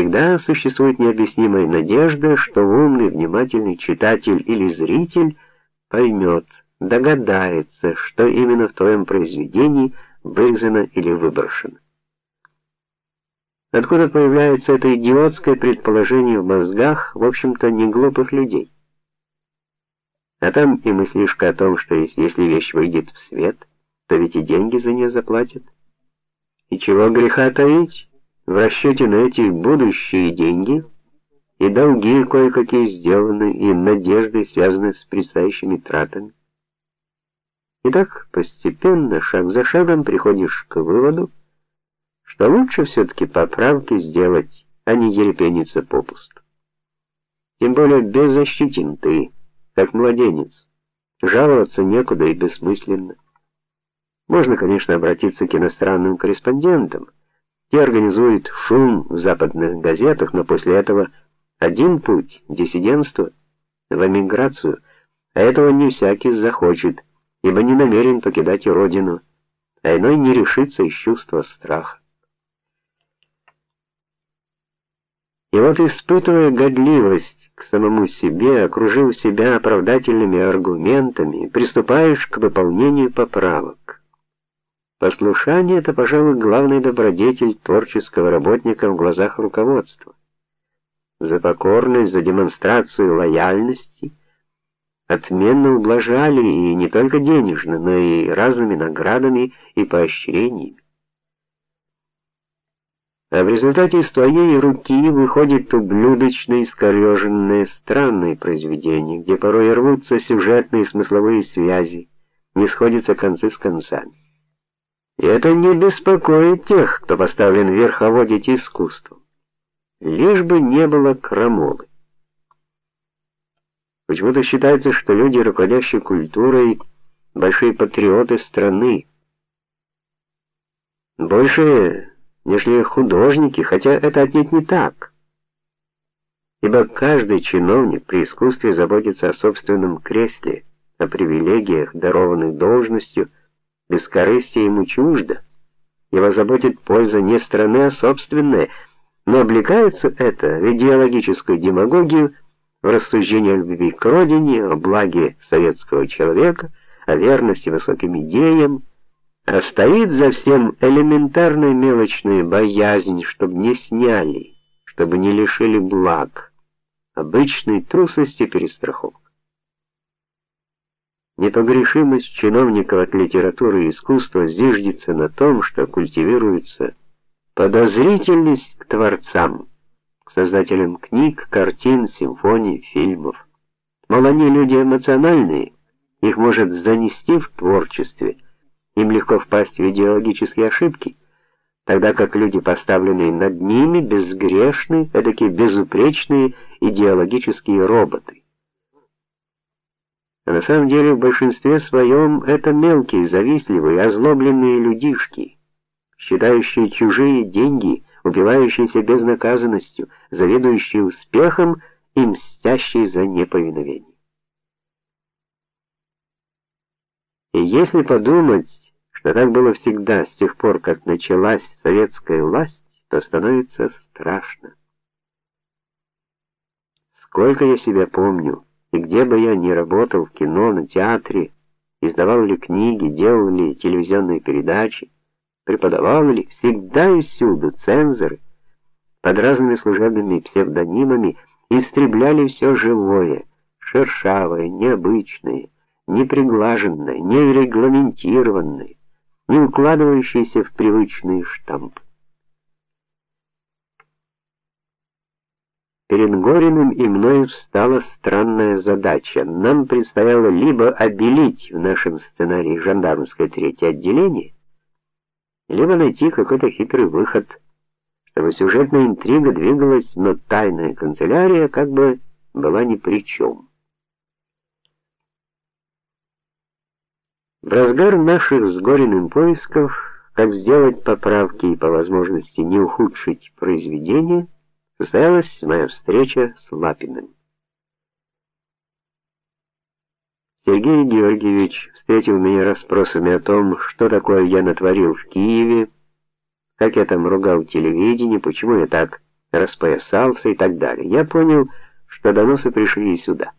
всегда существует необъяснимая надежда, что умный, внимательный читатель или зритель поймет, догадается, что именно в твоем произведении вырезано или выброшено. Откуда появляется это идиотское предположение в мозгах, в общем-то, не глупых людей? А там и мыслишка о том, что если вещь выйдет в свет, то ведь и деньги за нее заплатят. И чего греха таить? В расчете на эти будущие деньги и долги кое-какие сделаны, и надежды связаны с предстоящими тратами. И так постепенно, шаг за шагом приходишь к выводу, что лучше все таки поправки сделать, а не ерепениться попусту. Тем более беззащитен ты, как младенец. Жаловаться некуда и бессмысленно. Можно, конечно, обратиться к иностранным корреспондентам. Те организуют шум в западных газетах, но после этого один путь диссидентство в эмиграцию, а этого не всякий захочет, ибо не намерен покидать родину, а иной не решится из чувства страха. И вот испытывая годливость к самому себе, окружив себя оправдательными аргументами, приступаешь к выполнению поправок. Послушание это, пожалуй, главный добродетель творческого работника в глазах руководства. За покорность, за демонстрацию лояльности отменно ублажали и не только денежно, но и разными наградами и поощрениями. А в результате из твоей руки выходит ублюдочное, искореженное, странное произведение, где порой рвутся сюжетные и смысловые связи, не сходятся концы с концами. Это не беспокоит тех, кто поставлен верховодить искусством. Лишь бы не было крамолы. Почему-то считается, что люди, руководящие культурой, большие патриоты страны. Больше, нежели художники, хотя это отнюдь не так. Ибо каждый чиновник при искусстве заботится о собственном кресле, о привилегиях, дарованных должностью, бескорыстие ему чуждо. Его заботит польза не страны, а собственная, но облекается это в идеологическую демагогию, в рассуждение о любви к родине, о благе советского человека, о верности высоким идеям, а стоит за всем элементарная мелочная боязнь, чтобы не сняли, чтобы не лишили благ, обычной трусости перестраховки. Непогрешимость чиновников от литературы и искусства зиждется на том, что культивируется подозрительность к творцам, к создателям книг, картин, симфоний, фильмов. Мол, они люди эмоциональные, их может занести в творчестве, им легко впасть в идеологические ошибки, тогда как люди, поставленные над ними, безгрешны, такие безупречные идеологические роботы. А на самом деле в большинстве своем это мелкие, завистливые, озлобленные людишки, считающие чужие деньги, убивающиеся безнаказанностью, завидующие успехом и мстящие за неповиновение. И если подумать, что так было всегда с тех пор, как началась советская власть, то становится страшно. Сколько я себя помню, и где бы я ни работал, в кино, на театре, издавал ли книги, делал ли телевизионные передачи, преподавал ли, всегда и всюду цензоры под разными служебными псевдонимами истребляли все живое, шершавое, необычное, неприглаженное, нерегламентированное, не укладывающееся в привычные штампы. Перед Гориным и мной встала странная задача. Нам предстояло либо обелить в нашем сценарии жандармское третье отделение, либо найти какой-то хитрый выход, чтобы сюжетная интрига двигалась, но тайная канцелярия как бы была ни при чем. В разгар наших с Гориным поисков, как сделать поправки и по возможности не ухудшить произведение, состоялась моя встреча с Лапиным. Сергей Георгиевич встретил меня расспросами о том, что такое я натворил в Киеве, как я там ругал телевидение, почему я так распоясался и так далее. Я понял, что доносы пришли сюда.